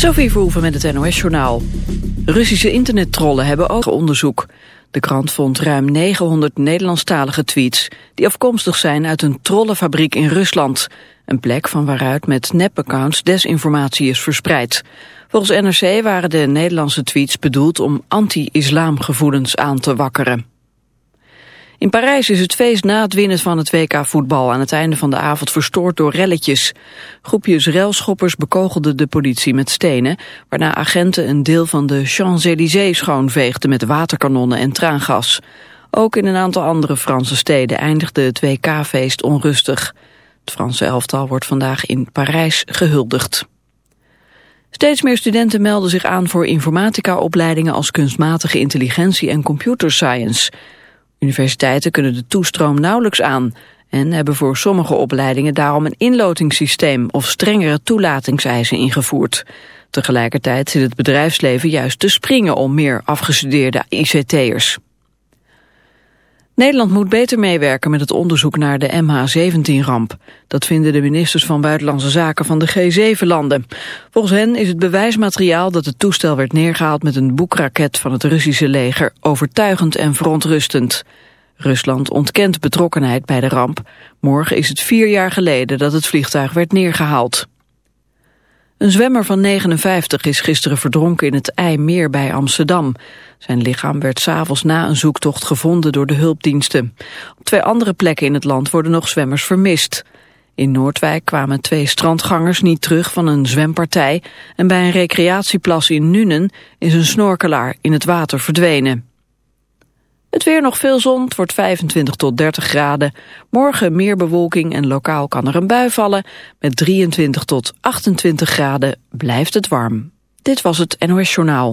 Sophie Verhoeven met het NOS-journaal. Russische internettrollen hebben ook onderzoek. De krant vond ruim 900 Nederlandstalige tweets... die afkomstig zijn uit een trollenfabriek in Rusland. Een plek van waaruit met nepaccounts desinformatie is verspreid. Volgens NRC waren de Nederlandse tweets bedoeld om anti-islamgevoelens aan te wakkeren. In Parijs is het feest na het winnen van het WK voetbal aan het einde van de avond verstoord door relletjes. Groepjes relschoppers bekogelden de politie met stenen, waarna agenten een deel van de Champs-Élysées schoonveegden met waterkanonnen en traangas. Ook in een aantal andere Franse steden eindigde het WK-feest onrustig. Het Franse elftal wordt vandaag in Parijs gehuldigd. Steeds meer studenten melden zich aan voor informatica-opleidingen als kunstmatige intelligentie en computerscience. Universiteiten kunnen de toestroom nauwelijks aan en hebben voor sommige opleidingen daarom een inlotingssysteem of strengere toelatingseisen ingevoerd. Tegelijkertijd zit het bedrijfsleven juist te springen om meer afgestudeerde ICT'ers. Nederland moet beter meewerken met het onderzoek naar de MH17-ramp. Dat vinden de ministers van Buitenlandse Zaken van de G7-landen. Volgens hen is het bewijsmateriaal dat het toestel werd neergehaald met een boekraket van het Russische leger overtuigend en verontrustend. Rusland ontkent betrokkenheid bij de ramp. Morgen is het vier jaar geleden dat het vliegtuig werd neergehaald. Een zwemmer van 59 is gisteren verdronken in het IJmeer bij Amsterdam. Zijn lichaam werd s'avonds na een zoektocht gevonden door de hulpdiensten. Op twee andere plekken in het land worden nog zwemmers vermist. In Noordwijk kwamen twee strandgangers niet terug van een zwempartij... en bij een recreatieplas in Nuenen is een snorkelaar in het water verdwenen. Het weer nog veel zon, het wordt 25 tot 30 graden. Morgen meer bewolking en lokaal kan er een bui vallen. Met 23 tot 28 graden blijft het warm. Dit was het NOS Journaal.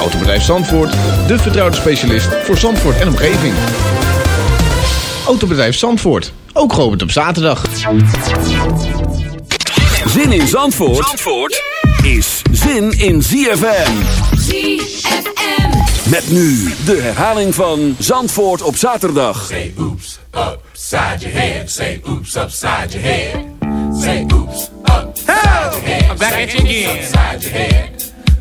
Autobedrijf Zandvoort, de vertrouwde specialist voor Zandvoort en omgeving. Autobedrijf Zandvoort, ook geopend op zaterdag. Zin in Zandvoort, Zandvoort is zin in ZFM. ZFM. Met nu de herhaling van Zandvoort op zaterdag. Say oops, upside your head. Say oops, upside your head. Say oops, upside your head. I'm back at you again.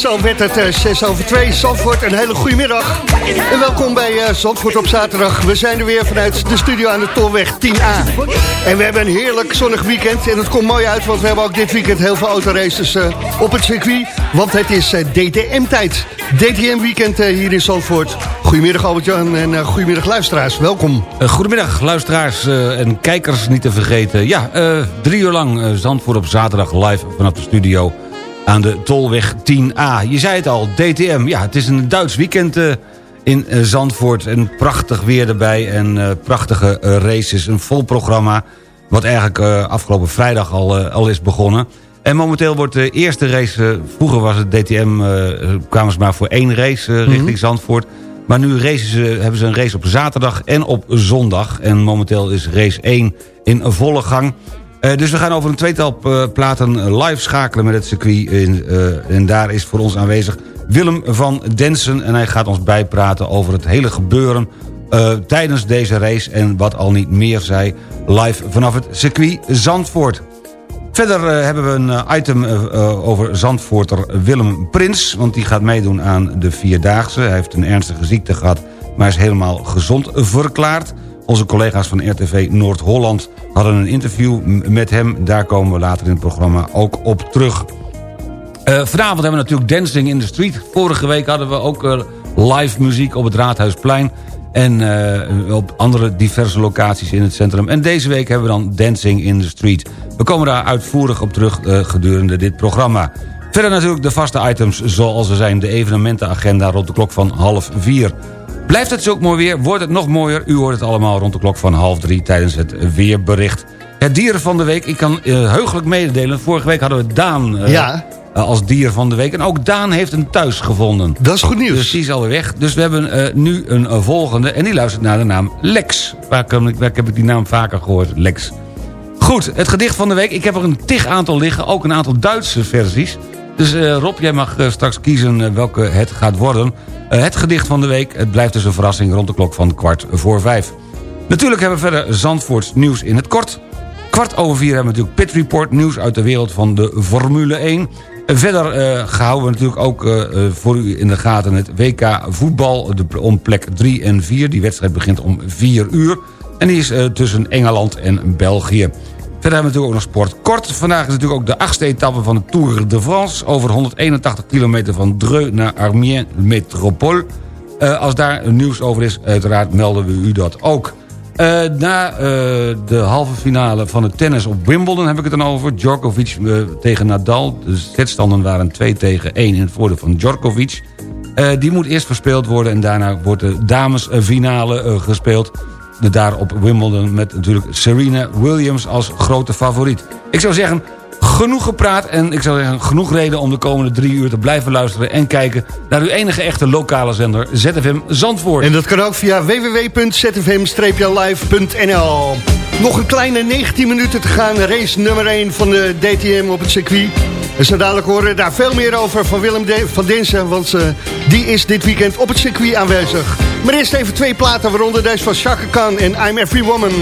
Zo werd het 6 eh, over 2. Zandvoort, een hele goede middag. En welkom bij uh, Zandvoort op zaterdag. We zijn er weer vanuit de studio aan de Tolweg 10A. En we hebben een heerlijk zonnig weekend. En het komt mooi uit, want we hebben ook dit weekend heel veel autoraces uh, op het circuit. Want het is DTM-tijd. DTM-weekend hier in Zandvoort. Goedemiddag Albert-Jan en goedemiddag luisteraars. Welkom. goedemiddag luisteraars en kijkers niet te vergeten. Ja, drie uur lang Zandvoort op zaterdag live vanaf de studio aan de Tolweg 10A. Je zei het al, DTM. Ja, het is een Duits weekend uh, in uh, Zandvoort. En prachtig weer erbij en uh, prachtige races. Een vol programma, wat eigenlijk afgelopen vrijdag al, al is begonnen. En momenteel wordt de eerste race... vroeger was het DTM, kwamen ze maar voor één race richting mm Zandvoort... Maar nu racen ze, hebben ze een race op zaterdag en op zondag. En momenteel is race 1 in volle gang. Uh, dus we gaan over een tweetal uh, platen live schakelen met het circuit. In, uh, en daar is voor ons aanwezig Willem van Densen. En hij gaat ons bijpraten over het hele gebeuren tijdens deze race. En wat al niet meer zei, live vanaf het circuit Zandvoort. Verder hebben we een item over Zandvoorter Willem Prins. Want die gaat meedoen aan de Vierdaagse. Hij heeft een ernstige ziekte gehad, maar is helemaal gezond verklaard. Onze collega's van RTV Noord-Holland hadden een interview met hem. Daar komen we later in het programma ook op terug. Uh, vanavond hebben we natuurlijk Dancing in the Street. Vorige week hadden we ook uh, live muziek op het Raadhuisplein. En uh, op andere diverse locaties in het centrum. En deze week hebben we dan Dancing in the Street. We komen daar uitvoerig op terug gedurende dit programma. Verder natuurlijk de vaste items zoals er zijn. De evenementenagenda rond de klok van half vier. Blijft het zo mooi weer, wordt het nog mooier. U hoort het allemaal rond de klok van half drie tijdens het weerbericht. Het dieren van de week, ik kan uh, heugelijk mededelen. Vorige week hadden we Daan uh, ja. uh, als dier van de week. En ook Daan heeft een thuis gevonden. Dat is goed nieuws. Dus die is alweer weg. Dus we hebben nu een volgende. En die luistert naar de naam Lex. Ik, waar heb ik die naam vaker gehoord? Lex. Goed, het gedicht van de week. Ik heb er een tig aantal liggen. Ook een aantal Duitse versies. Dus Rob, jij mag straks kiezen welke het gaat worden. Eh, het gedicht van de week. Het blijft dus een verrassing rond de klok van kwart voor vijf. Natuurlijk hebben we verder Zandvoorts nieuws in het kort. Kwart over vier hebben we natuurlijk Pit Report. Nieuws uit de wereld van de Formule 1. Verder uh, houden we natuurlijk ook voor u in de gaten het WK voetbal de, om plek 3 en 4. Die wedstrijd begint om 4 uur. En die is tussen Engeland en België. Verder hebben we natuurlijk ook nog sport kort. Vandaag is natuurlijk ook de achtste etappe van de Tour de France... over 181 kilometer van Dreux naar Amiens Métropole. Uh, als daar nieuws over is, uiteraard melden we u dat ook. Uh, na uh, de halve finale van het tennis op Wimbledon heb ik het dan over. Djokovic tegen Nadal. De setstanden waren 2 tegen 1 in het voordeel van Djokovic. die moet eerst verspeeld worden en daarna wordt de damesfinale gespeeld daar op Wimbledon met natuurlijk Serena Williams als grote favoriet. Ik zou zeggen, genoeg gepraat en ik zou zeggen genoeg reden om de komende drie uur te blijven luisteren en kijken naar uw enige echte lokale zender ZFM Zandvoort. En dat kan ook via www.zfm-live.nl Nog een kleine 19 minuten te gaan, race nummer 1 van de DTM op het circuit. En zo dadelijk horen daar veel meer over van Willem van Dinsen, want uh, die is dit weekend op het circuit aanwezig. Maar eerst even twee platen, waaronder deze van Chaka Khan en I'm Every Woman.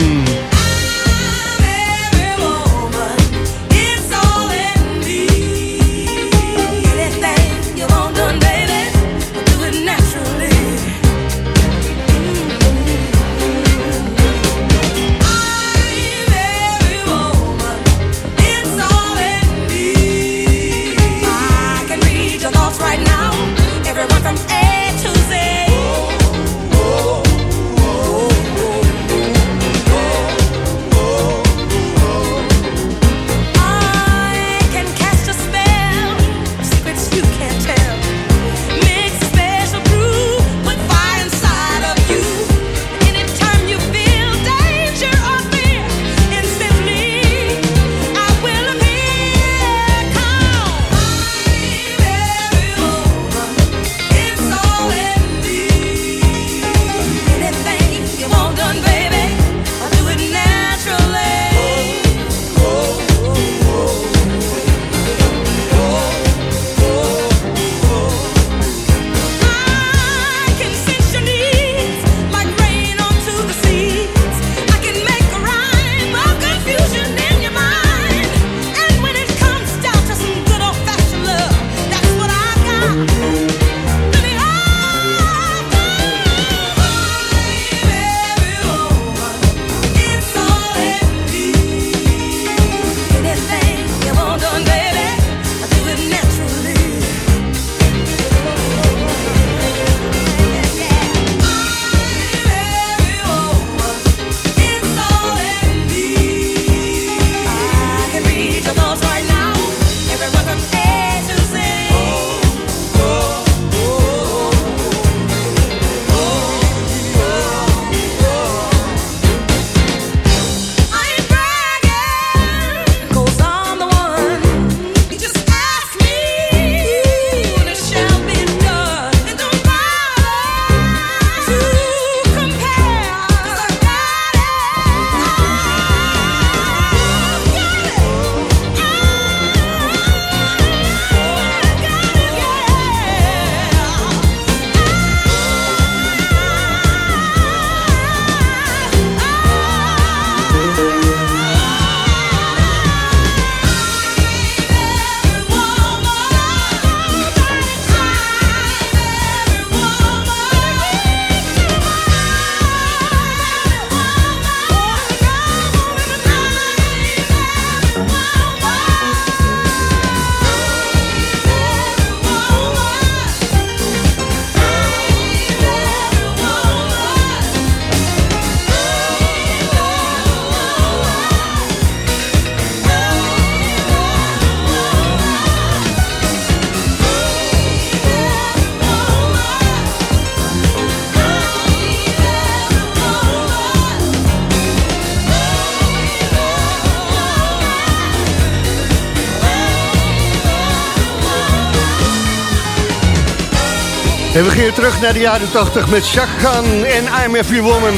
En we gaan terug naar de jaren 80 met Chaka en I'm Every Woman.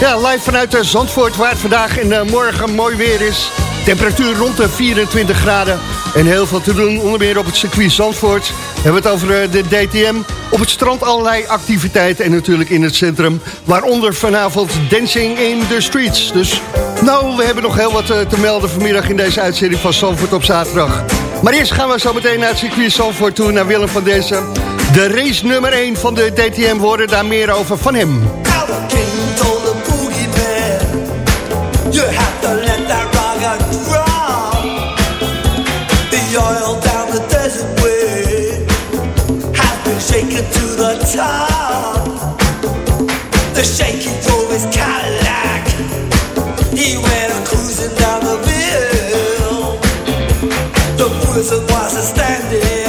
Ja, live vanuit Zandvoort, waar het vandaag en morgen mooi weer is. Temperatuur rond de 24 graden. En heel veel te doen, onder meer op het circuit Zandvoort. We hebben het over eh, de DTM. Op het strand allerlei activiteiten en natuurlijk in het centrum. Waaronder vanavond Dancing in the Streets. Dus nou, we hebben nog heel wat eh, te melden vanmiddag in deze uitzending van Zandvoort op zaterdag. Maar eerst gaan we zo meteen naar het circuit Zandvoort toe, naar Willem van Dezen. De race nummer 1 van de DTM worden daar meer over van hem. You have to let that rock grow. The oil down the desert way has been shaken to the top. The shaky drove his Cadillac. He went cruising down the hill. The prison was standing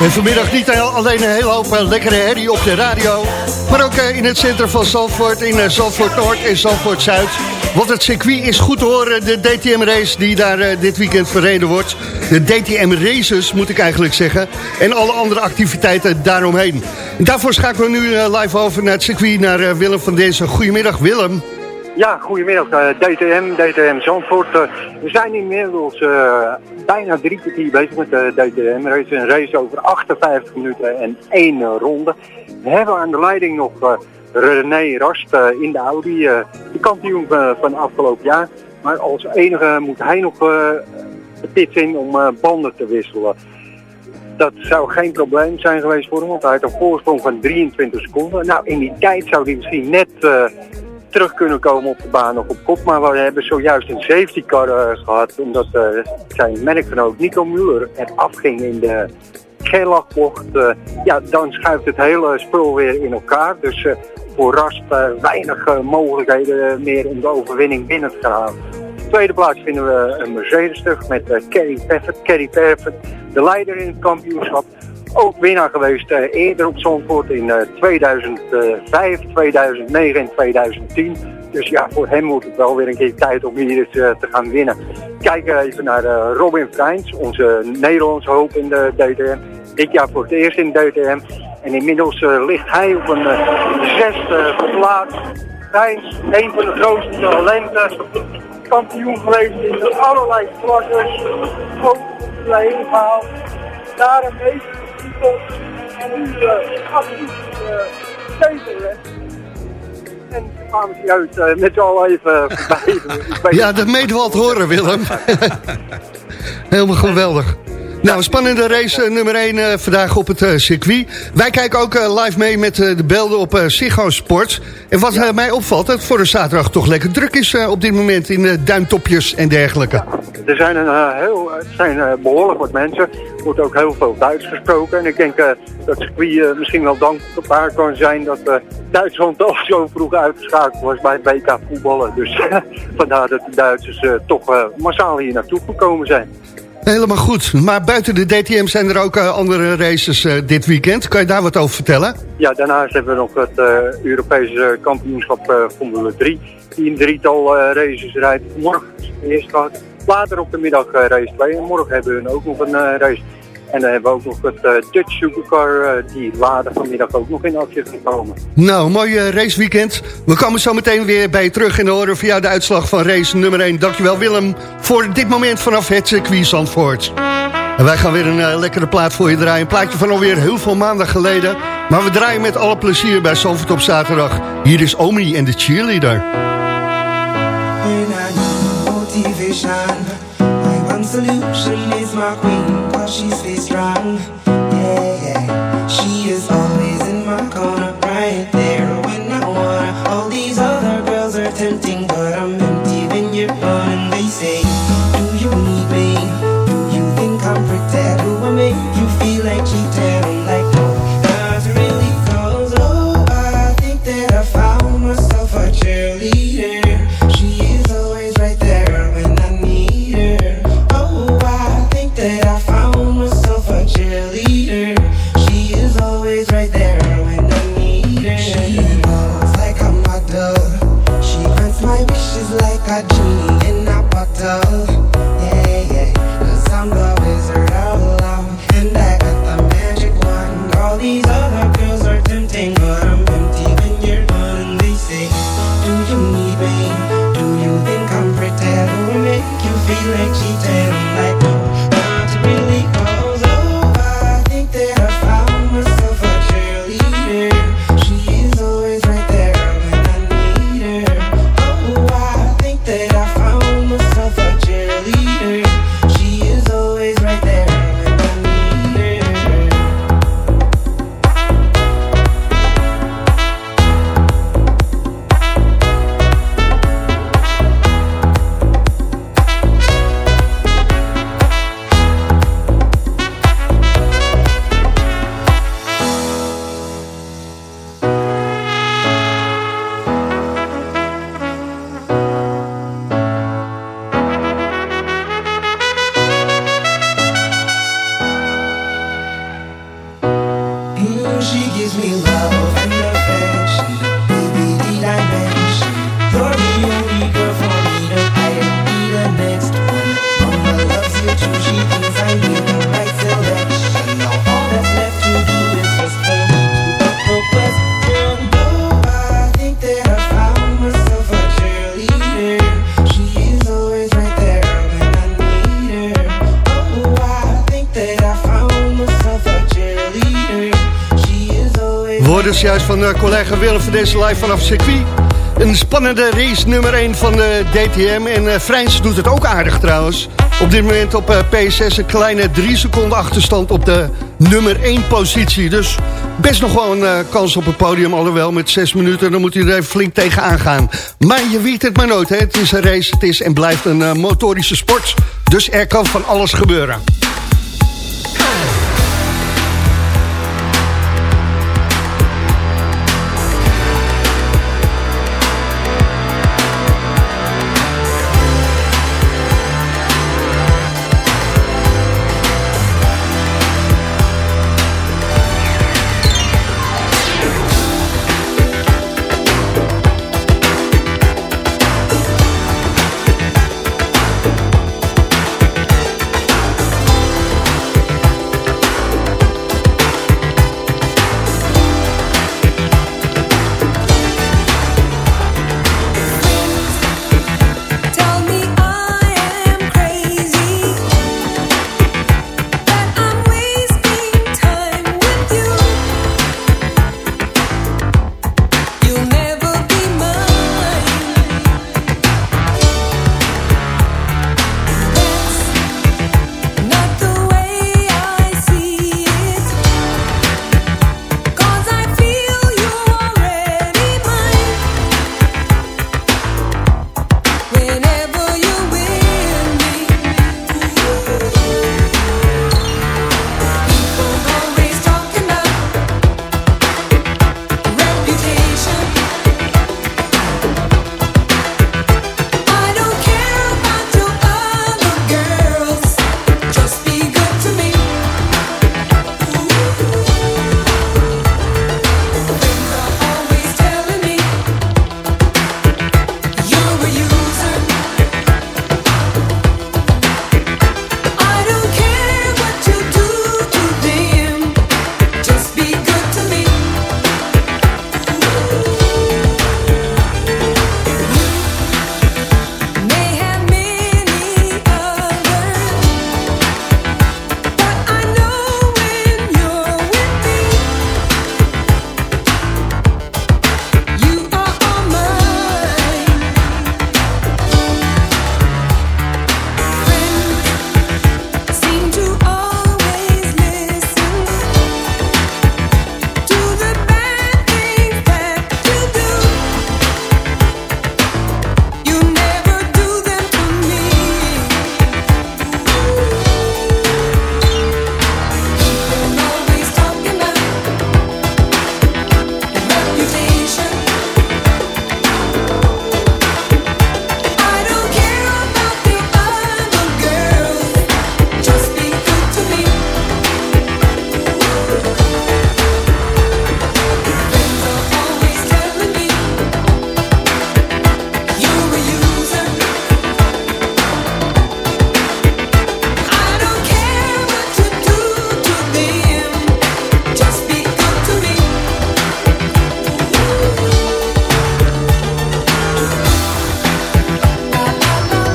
En vanmiddag niet alleen een hele hoop eh, lekkere herrie op de radio... maar ook eh, in het centrum van Zandvoort, in eh, Zandvoort Noord en Zandvoort Zuid. Want het circuit is goed te horen, de DTM-race die daar eh, dit weekend verreden wordt. De DTM-races, moet ik eigenlijk zeggen. En alle andere activiteiten daaromheen. En daarvoor schakelen we nu eh, live over naar het circuit, naar eh, Willem van deze. Goedemiddag, Willem. Ja, goedemiddag. DTM, DTM Zandvoort. We zijn inmiddels bijna drie kwartier bezig met de DTM-race. Een race over 58 minuten en één ronde. We hebben aan de leiding nog René Rast eh, in de Audi, eh, de kampioen eh, van afgelopen jaar. Maar als enige moet hij nog de pits in om banden te wisselen. Dat zou geen probleem zijn geweest voor hem, want hij had een voorsprong van 23 seconden. Nou, in die tijd zou hij misschien net terug kunnen komen op de baan of op kop. Maar we hebben zojuist een safety car eh, gehad, omdat eh, zijn merkgenoot Nico Muller eraf ging in de Gerlachbocht. Eh, ja, dan schuift het hele spul weer in elkaar. Dus eh, voor Rast eh, weinig mogelijkheden meer om de overwinning binnen te gaan. Tweede plaats vinden we een Mercedes terug met eh, Kerry Paffett. Kerry Paffett, de leider in het kampioenschap. Ook winnaar geweest eerder op Zandvoort in eh, 2005, 2009 en 2010. Dus ja, voor hem wordt het wel weer een keer tijd om hier eens te gaan winnen. Kijken even naar Robin Freins, onze Nederlandse hoop in de DTM. Dit jaar voor het eerst in de DTM. En inmiddels eh, ligt hij op een eh, zesde plaats. Freins, een van de grootste talenten. Kampioen geweest in allerlei klassen. Ook Lane gehaald. Daar een meter titel. En nu uh, absoluut uh, En kwamen ze juist uh, met allen even voorbij. ja, dat mede wat horen, Willem. Helemaal geweldig. Nou, spannende race uh, nummer 1 uh, vandaag op het uh, circuit. Wij kijken ook live mee met de belden op Ziggo Sport. En wat ja. mij opvalt, dat het voor de zaterdag toch lekker druk is op dit moment in de duimtopjes en dergelijke. Ja, er zijn, een, heel, er zijn behoorlijk wat mensen. Er wordt ook heel veel Duits gesproken. En ik denk dat het circuit misschien wel dankbaar kan zijn dat Duitsland al zo vroeg uitgeschakeld was bij het WK voetballen. Dus vandaar dat de Duitsers toch massaal hier naartoe gekomen zijn. Helemaal goed. Maar buiten de DTM zijn er ook uh, andere races uh, dit weekend. Kan je daar wat over vertellen? Ja, daarnaast hebben we nog het uh, Europese kampioenschap Formule 3. Die een drietal races rijdt. Morgen is de. Later op de middag race 2. En morgen hebben we ook nog een race. En dan hebben we ook nog het uh, Dutch Supercar, uh, die later vanmiddag ook nog in actie gaat komen. Nou, mooi uh, raceweekend. We komen zo meteen weer bij je terug en horen via de uitslag van race nummer 1. Dankjewel Willem voor dit moment vanaf het circuit Zandvoort. En wij gaan weer een lekkere plaat voor je draaien. Een plaatje van alweer heel veel maanden geleden. Maar we draaien met alle plezier bij Zandvoort op zaterdag. Hier is Omi en de cheerleader. solution is my queen, she stays strong. Always. Woorden juist van uh, collega Willem van deze live vanaf circuit. Een spannende race nummer 1 van de DTM. En uh, doet het ook aardig trouwens. Op dit moment op uh, P6 een kleine 3 seconden achterstand op de nummer 1 positie. Dus best nog wel een kans op het podium. Alhoewel met 6 minuten, dan moet hij er even flink tegenaan gaan. Maar je weet het maar nooit. Hè? Het is een race, het is en blijft een motorische sport. Dus er kan van alles gebeuren.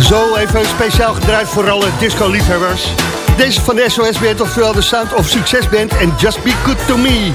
Zo even speciaal gedraaid voor alle disco-liefhebbers. Deze van de SOS Band, oftewel de Sound of Success Band en Just Be Good To Me.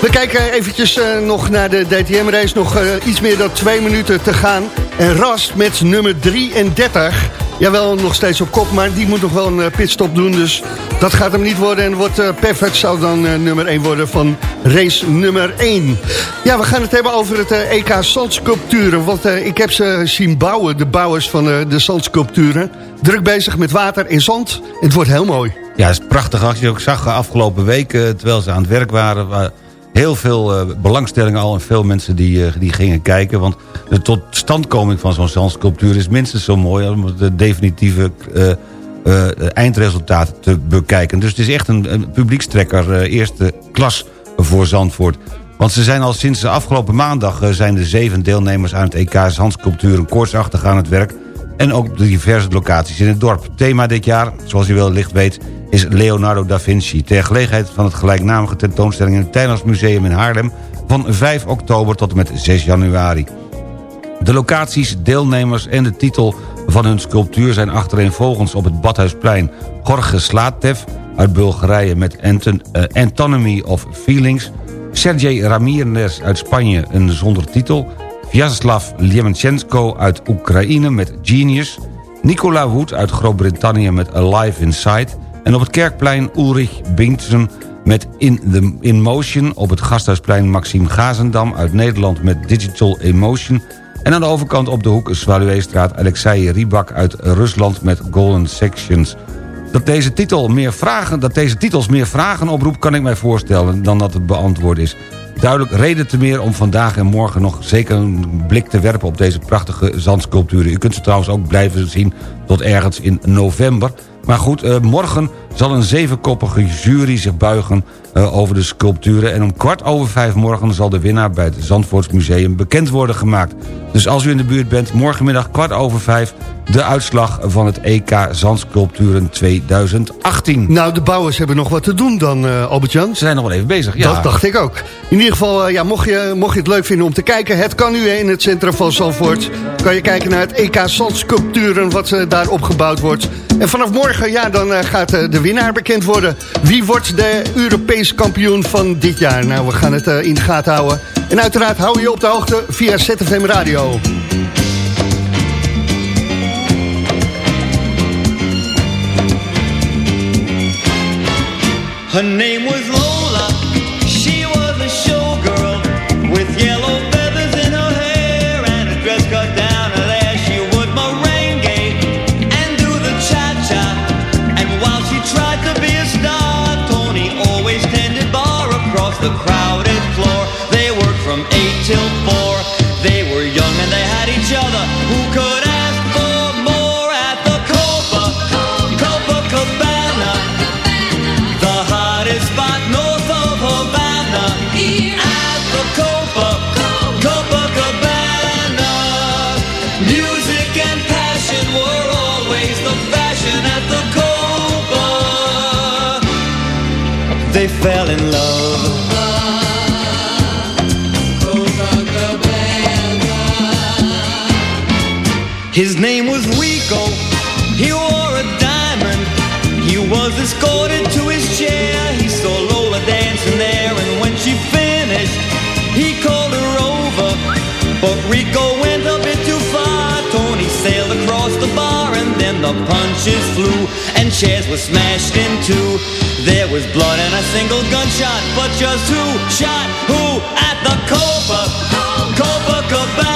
We kijken eventjes uh, nog naar de DTM-race. Nog uh, iets meer dan twee minuten te gaan. En Rast met nummer 33. Jawel, nog steeds op kop, maar die moet nog wel een uh, pitstop doen. Dus dat gaat hem niet worden. En wordt uh, Perfect zou dan nummer 1 worden van race nummer 1. Ja, we gaan het hebben over het EK zandsculpturen. Want ik heb ze zien bouwen, de bouwers van de zandsculpturen. Druk bezig met water en zand. Het wordt heel mooi. Ja, het is prachtig. Als je ook zag afgelopen weken, terwijl ze aan het werk waren heel veel uh, belangstelling al en veel mensen die, uh, die gingen kijken. Want de totstandkoming van zo'n zandsculptuur is minstens zo mooi... om het definitieve uh, eindresultaat te bekijken. Dus het is echt een, een publiekstrekker eerste klas voor Zandvoort. Want ze zijn al sinds de afgelopen maandag... zijn de zeven deelnemers aan het EK zandsculpturen koortsachtig aan het werk... en ook op diverse locaties in het dorp. Thema dit jaar, zoals u wellicht weet is Leonardo da Vinci. Ter gelegenheid van het gelijknamige tentoonstelling in het Tijlands Museum in Haarlem... van 5 oktober tot en met 6 januari. De locaties, deelnemers en de titel van hun sculptuur zijn achtereenvolgens op het Badhuisplein. Jorge Slatev uit Bulgarije met Anton, uh, Anatomy of Feelings... Sergej Ramirez uit Spanje, een zonder titel... Vyacheslav Ljemenchenko uit Oekraïne met Genius... Nicola Wood uit Groot-Brittannië met Alive Inside... En op het Kerkplein Ulrich Bingtsen met In, the, In Motion... op het Gasthuisplein Maxime Gazendam uit Nederland met Digital Emotion... en aan de overkant op de hoek Svalueestraat Alexei Rybak uit Rusland met Golden Sections... Dat deze, titel meer vragen, dat deze titels meer vragen oproept... kan ik mij voorstellen dan dat het beantwoord is. Duidelijk reden te meer om vandaag en morgen nog zeker een blik te werpen... op deze prachtige zandsculpturen. U kunt ze trouwens ook blijven zien tot ergens in november... Maar goed, uh, morgen zal een zevenkoppige jury zich buigen uh, over de sculpturen... en om kwart over vijf morgen zal de winnaar bij het Zandvoortsmuseum bekend worden gemaakt. Dus als u in de buurt bent, morgenmiddag kwart over vijf... de uitslag van het EK Zandsculpturen 2018. Nou, de bouwers hebben nog wat te doen dan, uh, Albert-Jan. Ze zijn nog wel even bezig, ja. Dat dacht ik ook. In ieder geval, ja, mocht, je, mocht je het leuk vinden om te kijken... het kan nu in het centrum van Zandvoort. Kan je kijken naar het EK Zandsculpturen, wat daar opgebouwd wordt... En vanaf morgen, ja, dan gaat de winnaar bekend worden. Wie wordt de Europees kampioen van dit jaar? Nou, we gaan het uh, in de gaten houden. En uiteraard hou je op de hoogte via ZFM Radio. Her name was. Fell in love. His name was Rico. He wore a diamond. He was escorted to his chair. He saw Lola dancing there, and when she finished, he called her over. But Rico went a bit too far. Tony sailed across the bar, and then the punches flew, and chairs were smashed in two. There was blood and a single gunshot, but just who shot who at the Copa, Copacabana? The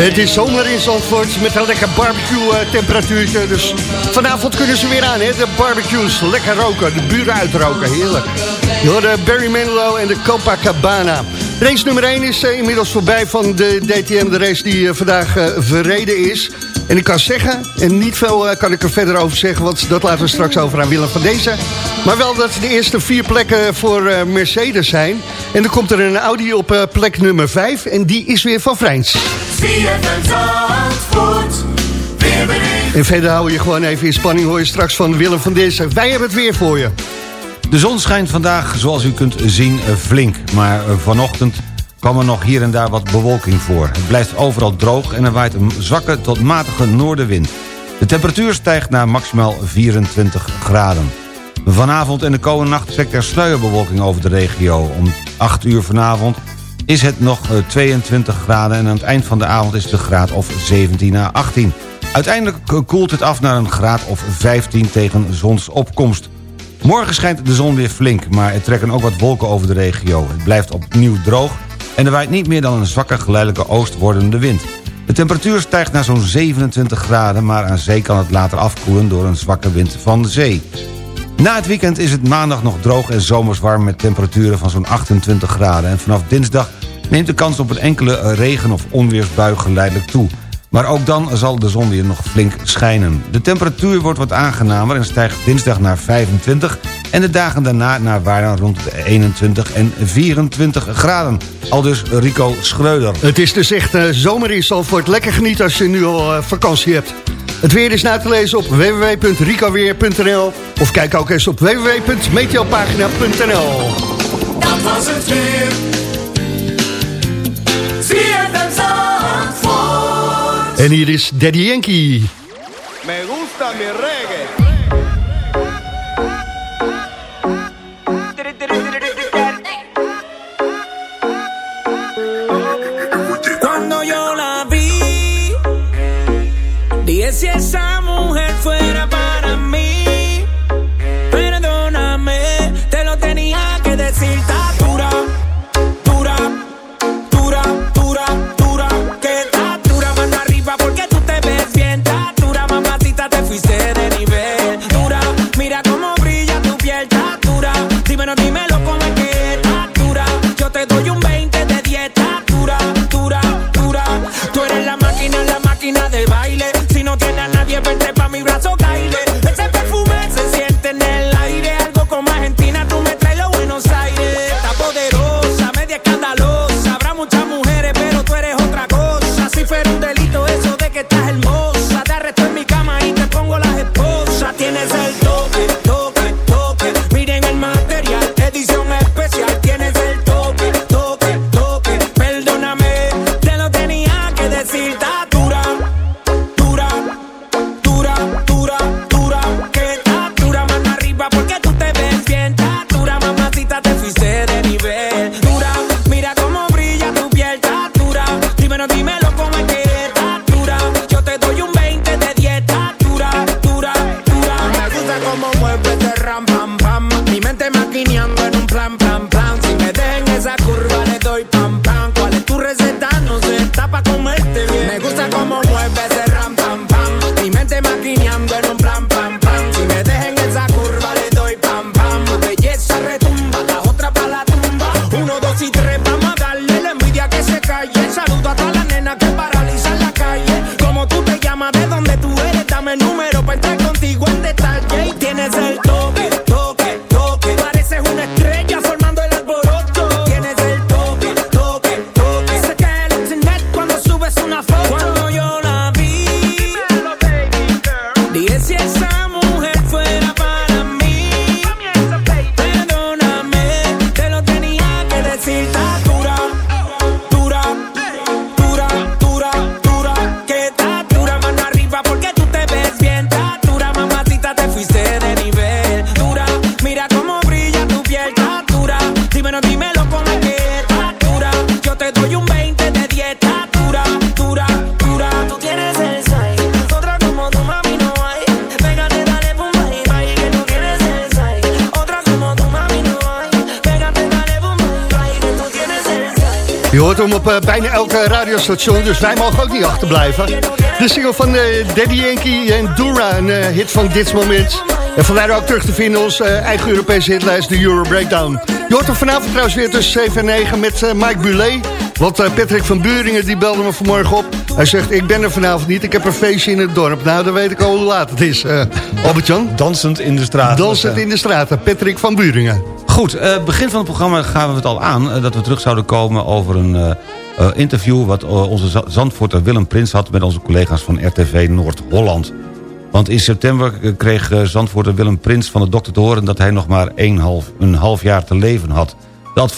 Het is zomer in Zandvoort met een lekker barbecue eh, temperatuurtje. Dus vanavond kunnen ze weer aan, hè? De barbecues. Lekker roken, de buren uitroken. Heerlijk. Je hoorde Barry Manilow en de Copacabana. Race nummer 1 is eh, inmiddels voorbij van de DTM. De race die eh, vandaag verreden is. En ik kan zeggen, en niet veel eh, kan ik er verder over zeggen... want dat laten we straks over aan Willem van Deze. Maar wel dat de eerste vier plekken voor eh, Mercedes zijn. En dan komt er een Audi op eh, plek nummer 5. En die is weer van Vrijns. En verder hou je gewoon even in spanning. Hoor je straks van Willem van Dezen. Wij hebben het weer voor je. De zon schijnt vandaag, zoals u kunt zien, flink. Maar vanochtend kwam er nog hier en daar wat bewolking voor. Het blijft overal droog en er waait een zwakke tot matige noordenwind. De temperatuur stijgt naar maximaal 24 graden. Vanavond en de komende nacht trekt er sluierbewolking over de regio. Om 8 uur vanavond is het nog eh, 22 graden... en aan het eind van de avond is een graad of 17 à 18. Uiteindelijk eh, koelt het af naar een graad of 15 tegen zonsopkomst. Morgen schijnt de zon weer flink, maar er trekken ook wat wolken over de regio. Het blijft opnieuw droog en er waait niet meer dan een zwakke geleidelijke oost wordende wind. De temperatuur stijgt naar zo'n 27 graden... maar aan zee kan het later afkoelen door een zwakke wind van de zee. Na het weekend is het maandag nog droog en zomers warm... met temperaturen van zo'n 28 graden. En vanaf dinsdag neemt de kans op een enkele regen- of onweersbui geleidelijk toe. Maar ook dan zal de zon weer nog flink schijnen. De temperatuur wordt wat aangenamer en stijgt dinsdag naar 25... en de dagen daarna naar waarden rond de 21 en 24 graden. Al dus Rico Schreuder. Het is dus echt eh, zomer in Zandvoort. Lekker genieten als je nu al eh, vakantie hebt. Het weer is na te lezen op www.ricoweer.nl of kijk ook eens op www.meteopagina.nl Dat was het weer. ZFM Zandvoort. En hier is Daddy Yankee. Me gusta mi reggae. si es op uh, bijna elke radiostation, dus wij mogen ook niet achterblijven. De single van uh, Daddy Yankee en Dura, een uh, hit van dit moment. En vandaar ook terug te vinden onze eigen Europese hitlijst, de Euro Breakdown. Je hoort hem vanavond trouwens weer tussen 7 en 9 met Mike Bulet. Want Patrick van Buringen die belde me vanmorgen op. Hij zegt, ik ben er vanavond niet, ik heb een feestje in het dorp. Nou, dan weet ik al hoe laat het is. Albert-Jan? Dansend in de straat. Dansend in de straat, Patrick van Buringen. Goed, uh, begin van het programma gaven we het al aan... Uh, dat we terug zouden komen over een uh, interview... wat onze Zandvoorter Willem Prins had... met onze collega's van RTV Noord-Holland. Want in september kreeg Zandvoorter Willem Prins van de dokter te horen... dat hij nog maar een half, een half jaar te leven had. De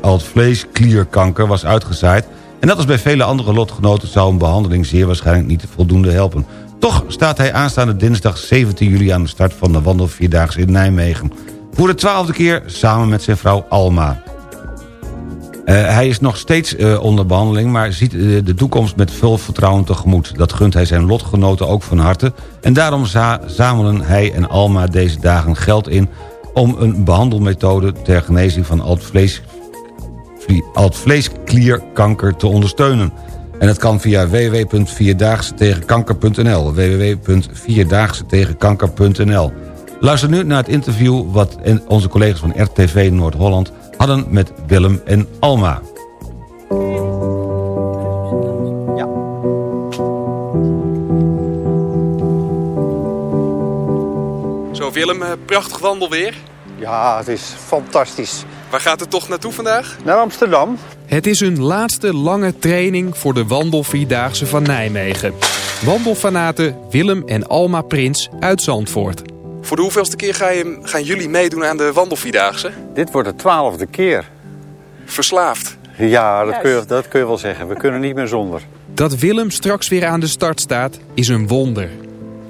altvleesklierkanker was uitgezaaid... en dat als bij vele andere lotgenoten... zou een behandeling zeer waarschijnlijk niet voldoende helpen... Toch staat hij aanstaande dinsdag 17 juli aan de start van de wandelvierdaagse in Nijmegen. Voor de twaalfde keer samen met zijn vrouw Alma. Uh, hij is nog steeds uh, onder behandeling, maar ziet uh, de toekomst met veel vertrouwen tegemoet. Dat gunt hij zijn lotgenoten ook van harte. En daarom za zamelen hij en Alma deze dagen geld in... om een behandelmethode ter genezing van altvlees, altvleesklierkanker te ondersteunen. En dat kan via www.vierdaagse-tegenkanker.nl www.vierdaagse-tegenkanker.nl Luister nu naar het interview wat onze collega's van RTV Noord-Holland hadden met Willem en Alma. Zo Willem, eh, prachtig wandelweer. Ja, het is fantastisch. Waar gaat het toch naartoe vandaag? Naar Amsterdam. Het is hun laatste lange training voor de wandelvierdaagse van Nijmegen. Wandelfanaten Willem en Alma Prins uit Zandvoort. Voor de hoeveelste keer ga je, gaan jullie meedoen aan de wandelvierdaagse? Dit wordt de twaalfde keer. Verslaafd? Ja, dat kun, je, dat kun je wel zeggen. We kunnen niet meer zonder. Dat Willem straks weer aan de start staat, is een wonder.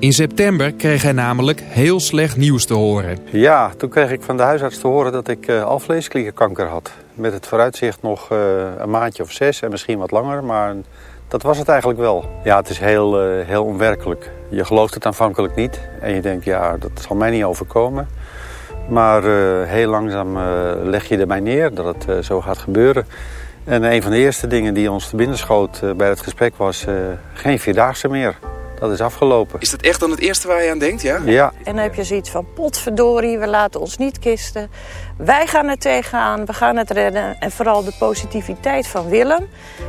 In september kreeg hij namelijk heel slecht nieuws te horen. Ja, toen kreeg ik van de huisarts te horen dat ik uh, alvleesklierkanker had. Met het vooruitzicht nog uh, een maandje of zes en misschien wat langer. Maar dat was het eigenlijk wel. Ja, het is heel, uh, heel onwerkelijk. Je gelooft het aanvankelijk niet. En je denkt, ja, dat zal mij niet overkomen. Maar heel langzaam leg je erbij neer dat het zo gaat gebeuren. En een van de eerste dingen die ons te binnen schoot bij het gesprek was... geen vierdaagse meer. Dat is afgelopen. Is dat echt dan het eerste waar je aan denkt, ja? Ja. En dan heb je zoiets van, potverdorie, we laten ons niet kisten. Wij gaan er tegenaan, we gaan het redden. En vooral de positiviteit van Willem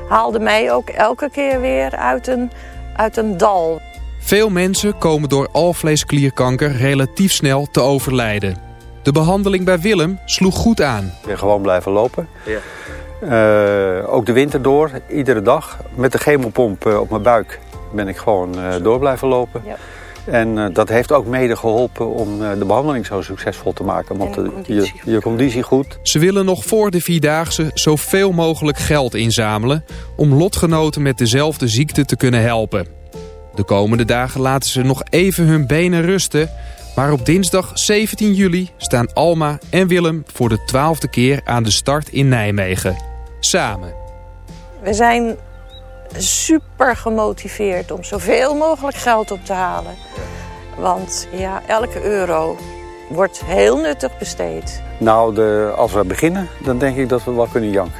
haalde mij ook elke keer weer uit een, uit een dal. Veel mensen komen door alvleesklierkanker relatief snel te overlijden. De behandeling bij Willem sloeg goed aan. Ik ben gewoon blijven lopen. Ja. Uh, ook de winter door, iedere dag, met de chemopomp uh, op mijn buik ben ik gewoon uh, door blijven lopen. Ja. En uh, dat heeft ook mede geholpen om uh, de behandeling zo succesvol te maken. Want je, je conditie goed. Ze willen nog voor de Vierdaagse zoveel mogelijk geld inzamelen... om lotgenoten met dezelfde ziekte te kunnen helpen. De komende dagen laten ze nog even hun benen rusten... maar op dinsdag 17 juli staan Alma en Willem voor de twaalfde keer aan de start in Nijmegen. Samen. We zijn super gemotiveerd om zoveel mogelijk geld op te halen. Want ja, elke euro wordt heel nuttig besteed. Nou, de, als we beginnen, dan denk ik dat we wel kunnen janken.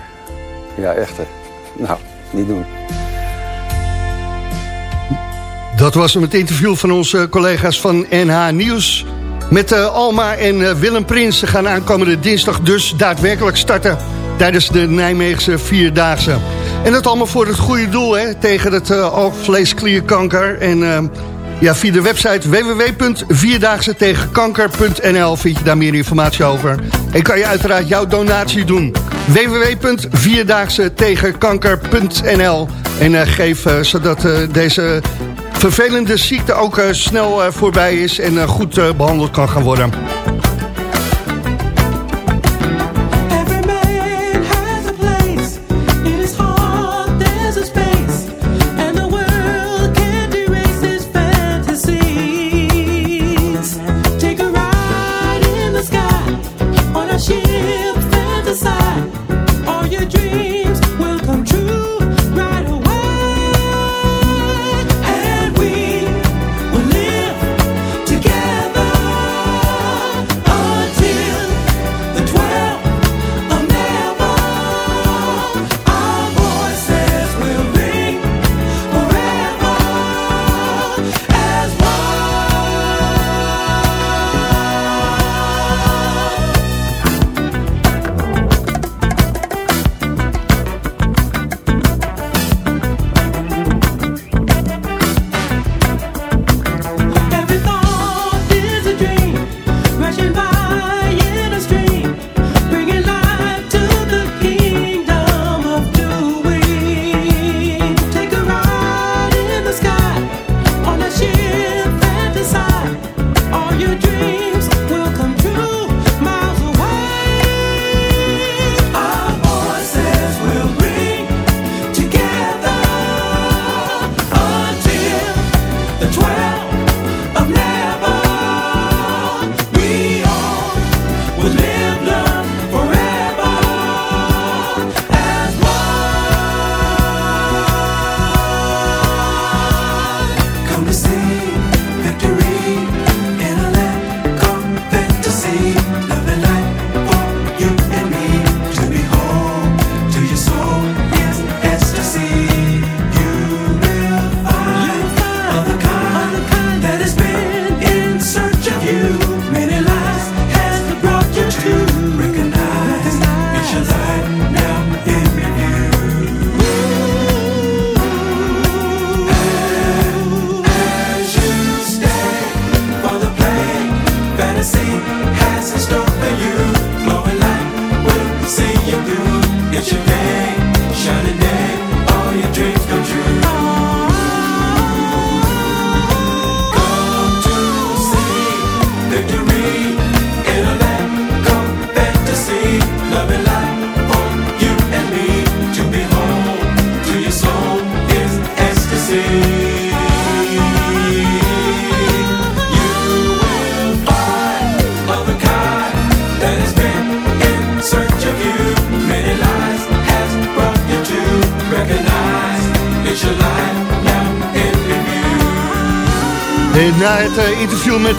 Ja, echt. Hè. Nou, niet doen. Dat was het interview van onze collega's van NH Nieuws. Met uh, Alma en uh, Willem Prins. Ze gaan aankomende dinsdag dus daadwerkelijk starten... tijdens de Nijmeegse Vierdaagse. En dat allemaal voor het goede doel, hè, tegen het uh, alvleesklierkanker. En uh, ja, via de website www.vierdaagse-tegenkanker.nl vind je daar meer informatie over. En kan je uiteraard jouw donatie doen. www.vierdaagse-tegenkanker.nl En uh, geef zodat deze vervelende ziekte ook snel voorbij is en goed behandeld kan gaan worden.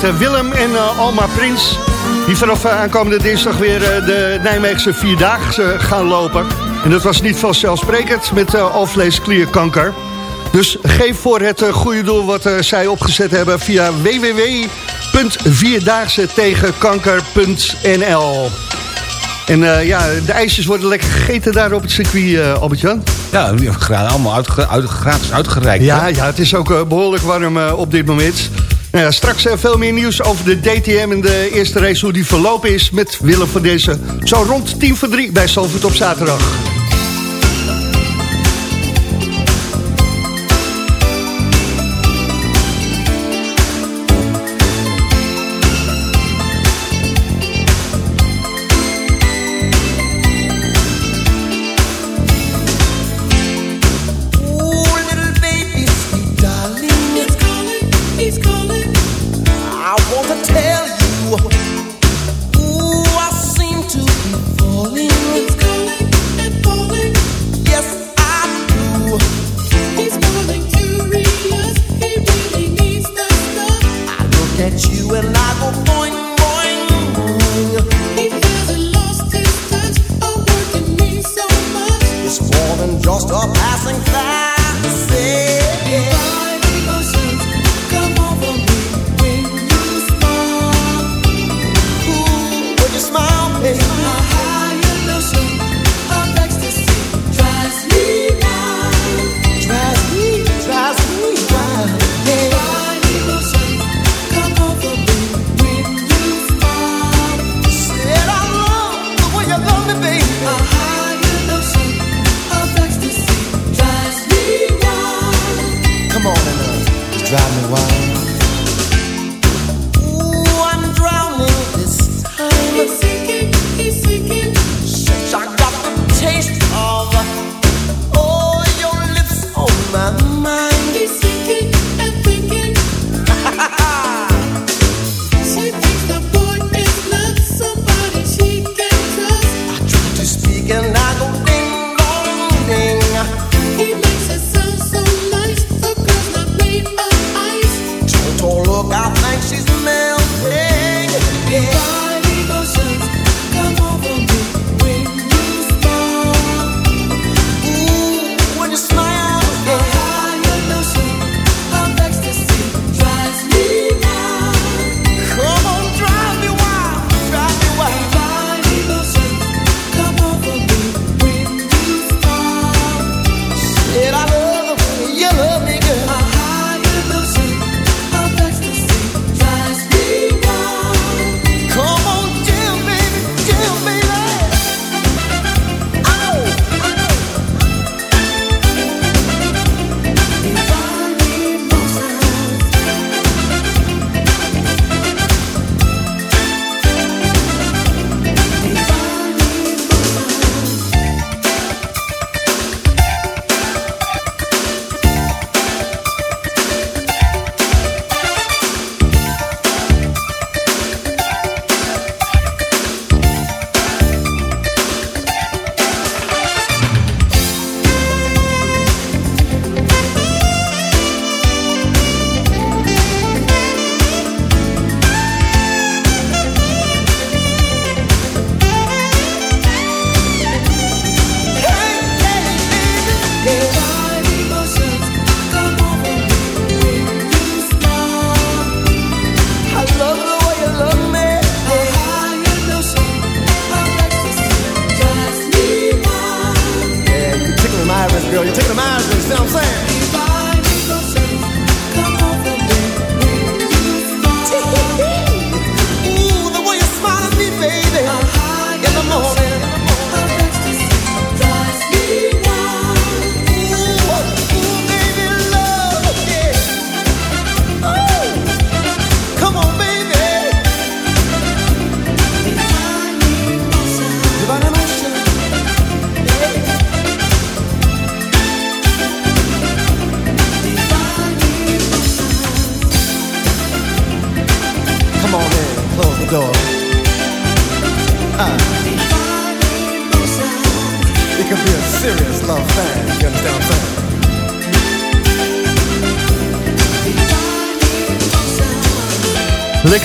Met eh, Willem en uh, Alma Prins... die vanaf aankomende dinsdag weer de Nijmeegse Vierdaagse gaan lopen. En dat was niet vanzelfsprekend met alvleesklierkanker. Dus geef voor het goede doel wat zij opgezet hebben... via www.vierdaagse-tegenkanker.nl En ja, de ijsjes worden lekker gegeten daar op het circuit, Albert-Jan. Ja, allemaal uitge, uit, gratis uitgereikt. Ja, ja, het is ook uh, behoorlijk warm uh, op dit moment. Nou ja, straks uh, veel meer nieuws over de DTM en de eerste race... hoe die verlopen is met Willem van deze. Zo rond 10 voor 3 bij Salford op zaterdag.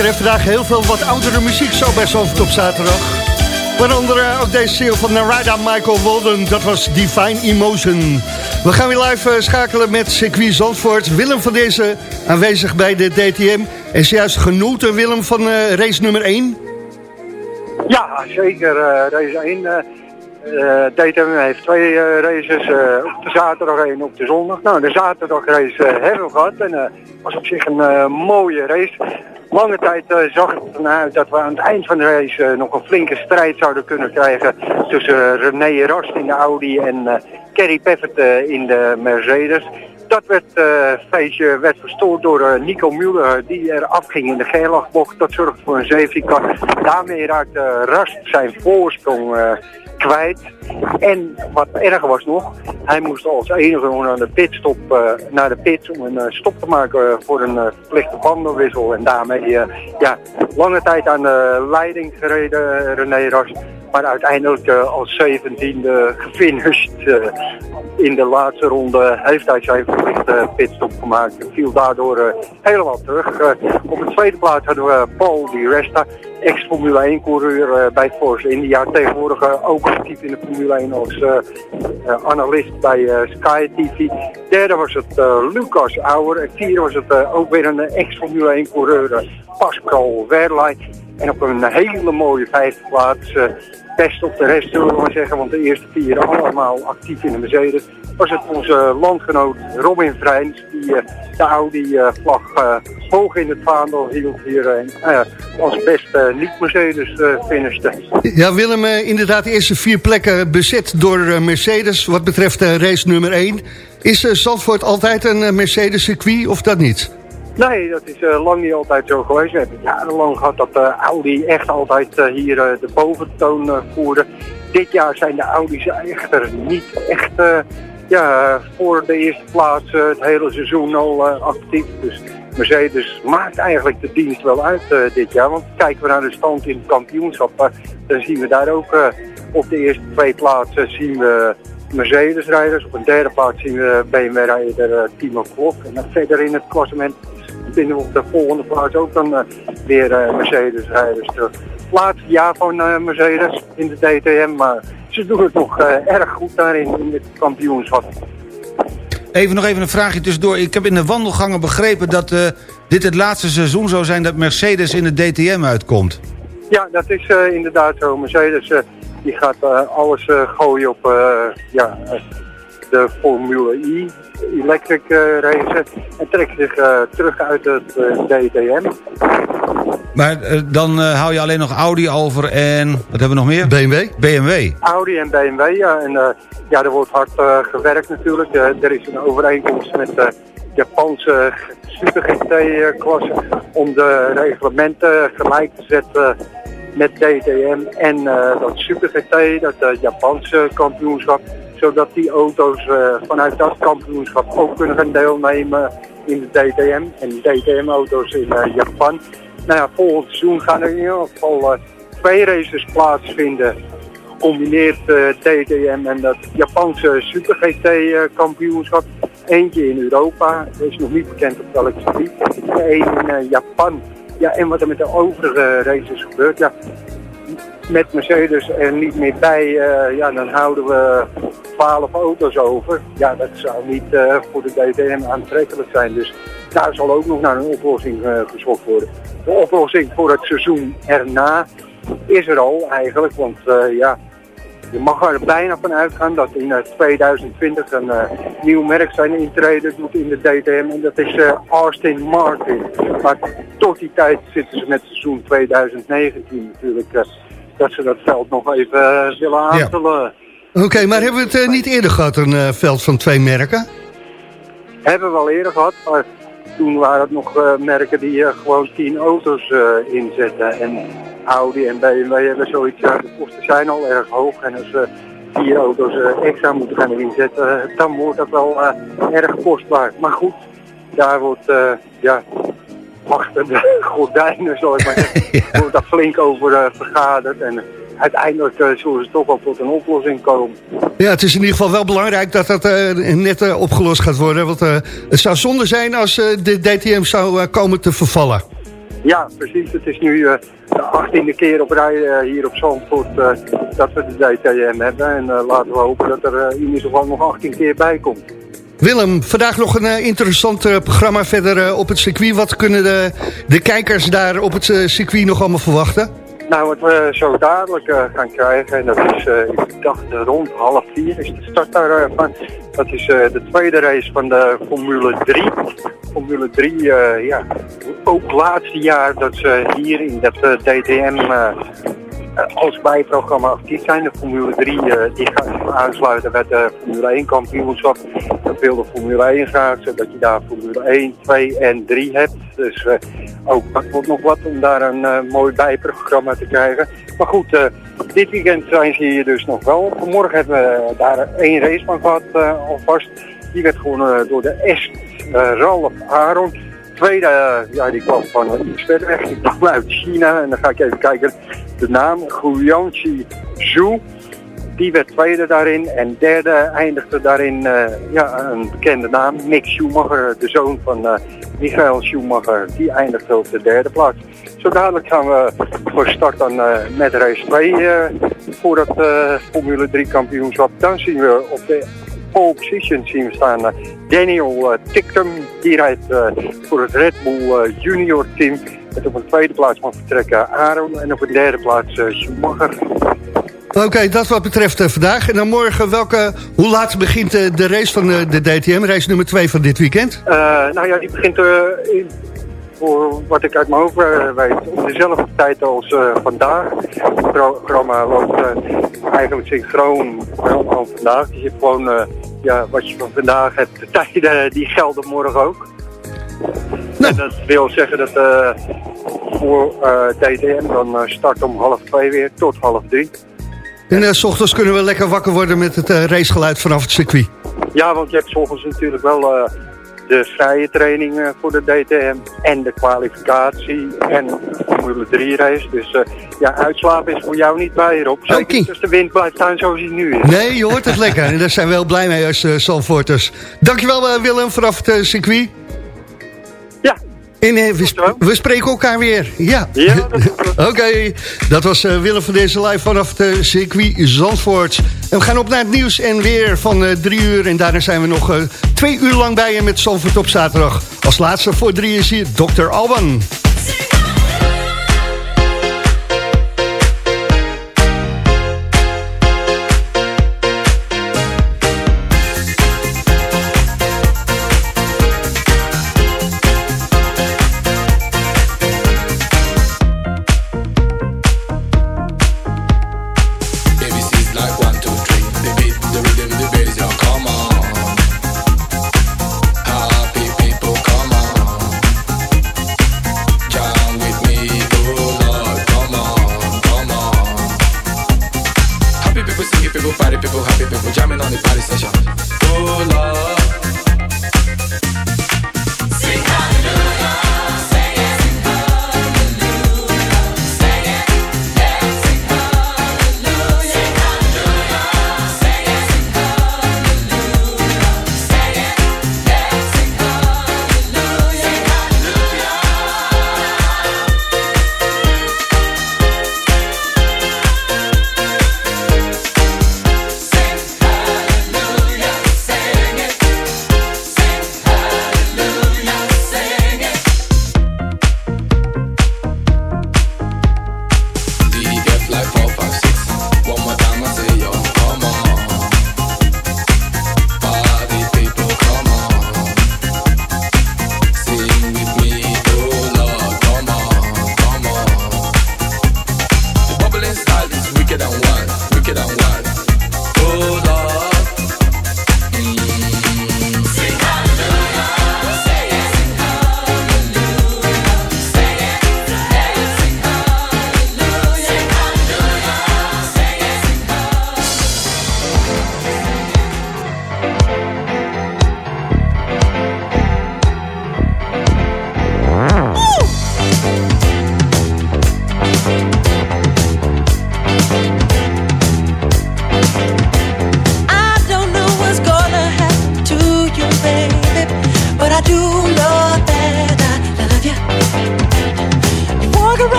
Lekker hè, vandaag heel veel wat oudere muziek zo bij Zandvoort op zaterdag. Waaronder uh, ook deze single van Narada Michael Walden, dat was Divine Emotion. We gaan weer live uh, schakelen met circuit Zandvoort. Willem van deze aanwezig bij de DTM. En juist genoten, Willem, van uh, race nummer 1? Ja, zeker. race 1. Uh, DTM heeft twee uh, races, uh, op de zaterdag en op de zondag. Nou, de zaterdagrace hebben we gehad en was op zich een mooie race. Lange tijd zag het uit dat we aan het eind van de race nog een flinke strijd zouden kunnen krijgen tussen René Rast in de Audi en Kerry Paffett in de Mercedes. Dat werd, feestje werd verstoord door Nico Müller die er afging in de geerlachbocht. Dat zorgde voor een safety. Daarmee raakte Rast zijn voorsprong kwijt. En wat erger was nog, hij moest als enige naar de pitstop uh, naar de pit om een uh, stop te maken voor een verplichte bandenwissel. En daarmee ja, lange tijd aan de leiding gereden, René Ras. Maar uiteindelijk als 17e gefinished in de laatste ronde heeft hij zijn verplichte pitstop gemaakt. Viel daardoor helemaal terug. Op de tweede plaats hadden we Paul Di Resta ex-Formule 1 coureur bij Force India. Tegenwoordig ook actief in de Formule 1 als uh, analist bij Sky TV. Derde was het Lucas Auer. En vierde was het ook weer een ex-Formule 1 coureur Pascal Wehrlein. En op een hele mooie vijfde plaats best op de rest, zullen we maar zeggen. Want de eerste vier allemaal actief in de Mercedes. Was het onze landgenoot Robin Vrijns die de Audi-vlag hoog in het vaandel hield hier. Als beste niet-Mercedes finishte. Ja, Willem, inderdaad de eerste vier plekken bezet door Mercedes wat betreft race nummer 1. Is Zandvoort altijd een Mercedes-circuit of dat niet? Nee, dat is uh, lang niet altijd zo geweest. We hebben jarenlang gehad dat uh, Audi echt altijd uh, hier de boventoon voerde. Dit jaar zijn de Audi's echter niet echt ja, voor de eerste plaats het hele seizoen al actief. Dus Mercedes maakt eigenlijk de dienst wel uit dit jaar. Want kijken we naar de stand in het kampioenschap, dan zien we daar ook op de eerste twee plaatsen zien we Mercedes-rijders. Op een derde plaats zien we BMW-rijder Timo Klok. En verder in het klassement vinden we op de volgende plaats ook dan uh, weer uh, Mercedes-rijders terug. Laatste jaar van uh, Mercedes in de DTM, maar ze doen het nog erg goed daarin in het kampioenschap. Even nog even een vraagje tussendoor. Ik heb in de wandelgangen begrepen dat dit het laatste seizoen zou zijn dat Mercedes in de DTM uitkomt. Ja, dat is inderdaad zo. Mercedes die gaat alles gooien op ja, de Formule E, electric uh, racen. En trekt zich uh, terug uit het uh, DTM. Maar dan hou je alleen nog Audi over en wat hebben we nog meer? BMW. BMW. Audi en BMW, ja. En ja, er wordt hard gewerkt natuurlijk. er is een overeenkomst met de Japanse Super GT-klasse om de reglementen gelijk te zetten met DTM en dat Super GT, dat Japanse kampioenschap zodat die auto's uh, vanuit dat kampioenschap ook kunnen gaan deelnemen in de DTM. En DTM-auto's in uh, Japan. Nou ja, volgend seizoen gaan er in ieder geval uh, twee races plaatsvinden. Gecombineerd DTM en dat Japanse Super GT-kampioenschap. Eentje in Europa, dat is nog niet bekend op welk gebied. Eén in Japan. Ja, en wat er met de overige races gebeurt, ja, met Mercedes er niet meer bij, uh, ja, dan houden we 12 auto's over. Ja, dat zou niet uh, voor de DTM aantrekkelijk zijn. Dus daar zal ook nog naar een oplossing uh, gezocht worden. De oplossing voor het seizoen erna is er al eigenlijk, want ja, je mag er bijna van uitgaan dat in 2020 een nieuw merk zijn intreden doet in de DTM en dat is Austin Martin. Maar tot die tijd zitten ze met seizoen 2019 natuurlijk dat ze dat veld nog even uh, willen aanvullen. Oké, okay, maar hebben we het uh, niet eerder gehad, een uh, veld van twee merken? Hebben we al eerder gehad, maar toen waren het nog merken die gewoon tien auto's inzetten. En Audi en BMW hebben zoiets, de kosten zijn al erg hoog. En als we vier auto's extra moeten gaan inzetten, dan wordt dat wel erg kostbaar. Maar goed, daar wordt ja, achter de gordijnen, zal ik maar zeggen, wordt daar flink over uh, vergaderd. En uiteindelijk uh, zullen ze toch wel tot een oplossing komen. Ja, het is in ieder geval wel belangrijk dat dat uh, net opgelost gaat worden. Want het zou zonde zijn als de DTM zou komen te vervallen. Ja, precies. Het is nu eh, de achttiende keer op rij eh, hier op Zandvoort eh, dat we de DTM hebben. En eh, laten we hopen dat er eh, in ieder geval nog 18 keer bij komt. Willem, vandaag nog een eh, interessant eh, programma verder eh, op het circuit. Wat kunnen de, de kijkers daar op het circuit nog allemaal verwachten? Nou, wat we zo dadelijk gaan krijgen, en dat is, ik dacht rond half vier is de start daarvan. dat is de tweede race van de Formule 3. Formule 3, eh, ja, ook laatste jaar dat ze hier in dat DTM als bijprogramma actief zijn. De Formule 3 eh, die gaat aansluiten bij de Formule 1 kampioenschap. Dat wil de Formule 1 graag, zodat je daar Formule 1, 2 en 3 hebt. Dus eh, ook dat wordt nog wat om daar een eh, mooi bijprogramma te krijgen. Maar goed, eh, dit weekend zijn ze hier dus nog wel. Vanmorgen hebben we daar één race van gehad eh, alvast. Die werd gewonnen door de eh, Ralf Aron. Tweede, eh, ja, die kwam van iets verder weg. Die kwam uit China. En dan ga ik even kijken. De naam, Guyanxi Zhu. Die werd tweede daarin. En derde eindigde daarin eh, ja, een bekende naam. Mick Schumacher, de zoon van eh, Michael Schumacher. Die eindigde op de derde plaats. Zo dadelijk gaan we voor start met race 2 eh, voor dat Formule 3 kampioenschap. Dan zien we op de pole position zien we staan eh, Daniel uh, Tictum. Die rijdt eh, voor het Red Bull eh, Junior team. Met op een tweede plaats mag vertrekken Aaron. En op een derde plaats eh, Schumacher. Oké, dat wat betreft eh, vandaag. En dan morgen, welke, hoe laat begint eh, de race van eh, de DTM? Race nummer 2 van dit weekend? Eh, nou ja, die begint eh, in, voor wat ik uit mijn hoofd eh, weet, om dezelfde tijd als eh, vandaag. Het programma loopt eh, eigenlijk synchroon aan vandaag. Dus je hebt gewoon, ja, wat je van vandaag hebt, de tijden die gelden morgen ook. En dat wil zeggen dat voor eh, DTM dan start om half twee weer tot half drie. En eh, s ochtends kunnen we lekker wakker worden met het racegeluid vanaf het circuit. Ja, want je hebt volgens natuurlijk wel de vrije training eh, voor de DTM en de kwalificatie en de Formule 3 race. Dus eh, ja, uitslapen is voor jou niet bij Rob. Zeker als de wind blijft staan zoals hij nu is. Nee, je hoort het lekker. En daar zijn we wel blij mee als uh, Zandvoorters. Dankjewel eh, Willem vanaf het circuit. En eh, we, we spreken elkaar weer. Ja. Ja, Oké, dat was eh, Willem van deze live vanaf eh, circuit Zandvoort. En we gaan op naar het nieuws en weer van eh, drie uur. En daarna zijn we nog twee uur lang bij je met Zandvoort op zaterdag. Als laatste voor drie is hier Dr. Alban.